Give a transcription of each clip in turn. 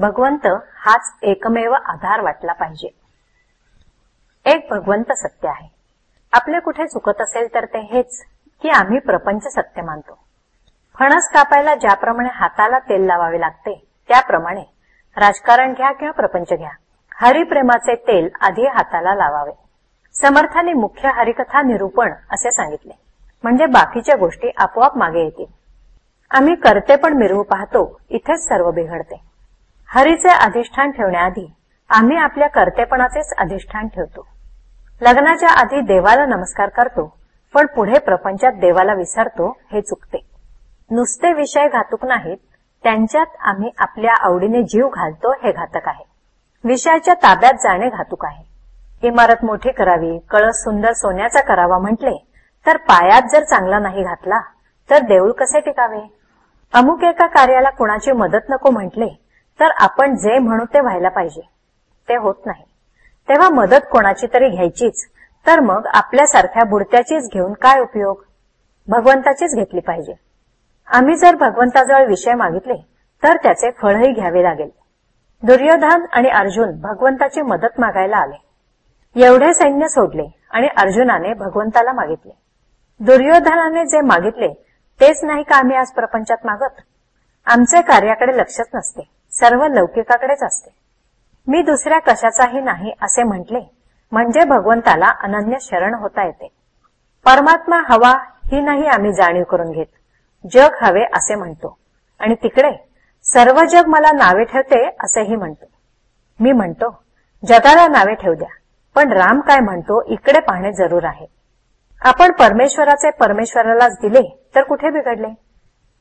भगवंत हाच एकमेव आधार वाटला पाहिजे. एक भगवंत सत्य आहे. आपले कुठे चुकत असेल तर ते हेच की आम्ही प्रपंच सत्य मानतो. फणस कापायला ज्याप्रमाणे हाताला तेल लावावे लागते त्याप्रमाणे राजकारण घ्या किंवा प्रपंच घ्या. हरिप्रेमाचे तेल आधी हाताला लावावे. समर्थाने मुख्य हरिकथा निरूपण असे सांगितले. म्हणजे बाकीच्या गोष्टी आपोआप मागे येतील. आम्ही करते पण मिरवू पाहतो इथेच सर्व बिघडते. हरीचे अधिष्ठान ठेवण्याआधी आम्ही आपल्या कर्तेपणाचेच अधिष्ठान ठेवतो. लग्नाच्या आधी देवाला नमस्कार करतो पण पुढे प्रपंचात देवाला विसरतो हे चुकते. नुसते विषय घातक नाहीत त्यांच्यात आम्ही आपल्या आवडीने जीव घालतो हे घातक आहे. विषयाच्या ताब्यात जाणे घातक आहे. इमारत मोठी करावी कळस सुंदर सोन्याचा करावा म्हटले तर पायात जर चांगला नाही घातला तर देऊळ कसे टिकावे? अमुक एका कार्याला कुणाची मदत नको म्हटले तर आपण जे म्हणू ते व्हायला पाहिजे. ते होत नाही. तेव्हा मदत कोणाची तरी घ्यायचीच. तर मग आपल्यासारख्या बुडत्याचीच घेऊन काय उपयोग? भगवंताचीच घेतली पाहिजे. आम्ही जर भगवंताजवळ विषय मागितले तर त्याचे फळही घ्यावे लागेल. दुर्योधन आणि अर्जुन भगवंताची मदत मागायला आले. एवढे सैन्य सोडले आणि अर्जुनाने भगवंताला मागितले. दुर्योधनाने जे मागितले तेच नाही का आम्ही आज प्रपंचात मागत? आमचे कार्याकडे लक्षच नसते. सर्व लौकिकाकडेच असते. मी दुसऱ्या कशाचाही नाही असे म्हटले म्हणजे भगवंताला अनन्य शरण होता येते. परमात्मा हवा ही नाही आम्ही जाणीव करून घेत. जग हवे असे म्हणतो. आणि तिकडे सर्व जग मला नावे ठेवते असेही म्हणतो. मी म्हणतो जगाला नावे ठेव द्या पण राम काय म्हणतो इकडे पाहणे जरूर आहे. आपण परमेश्वराचे परमेश्वरालाच दिले तर कुठे बिघडले?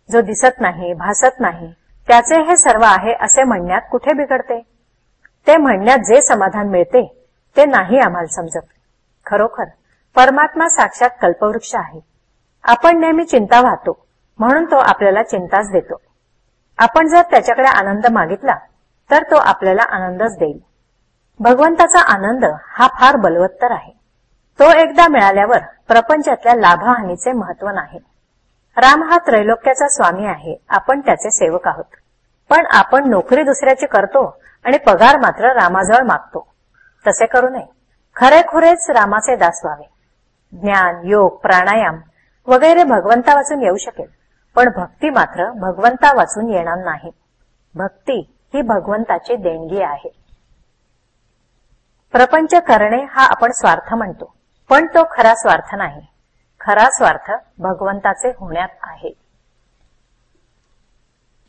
जो दिसत नाही भासत नाही त्याचे हे सर्व आहे असे म्हणण्यात कुठे बिघडते? ते म्हणण्यात जे समाधान मिळते ते नाही आम्हाला समजत. खरोखर परमात्मा साक्षात कल्पवृक्ष आहे. आपण नेहमी चिंता वाहतो म्हणून तो आपल्याला चिंताच देतो. आपण जर त्याच्याकडे आनंद मागितला तर तो आपल्याला आनंदच देईल. भगवंताचा आनंद हा फार बलवत्तर आहे. तो एकदा मिळाल्यावर प्रपंचातल्या लाभहानीचे महत्त्व नाही. राम हा त्रैलोक्याचा स्वामी आहे आपण त्याचे सेवक आहोत. पण आपण नोकरी दुसऱ्याची करतो आणि पगार मात्र रामाजवळ मागतो. तसे करू नये. खरेखुरेच रामाचे दास व्हावे ज्ञान योग प्राणायाम वगैरे भगवंता वाचून येऊ शकेल पण भक्ती मात्र भगवंता वाचून येणार नाही. भक्ती ही भगवंताची देणगी आहे. प्रपंच करणे हा आपण स्वार्थ म्हणतो पण तो खरा स्वार्थ नाही. खरा स्वार्थ भगवंताचे होण्यात आहे.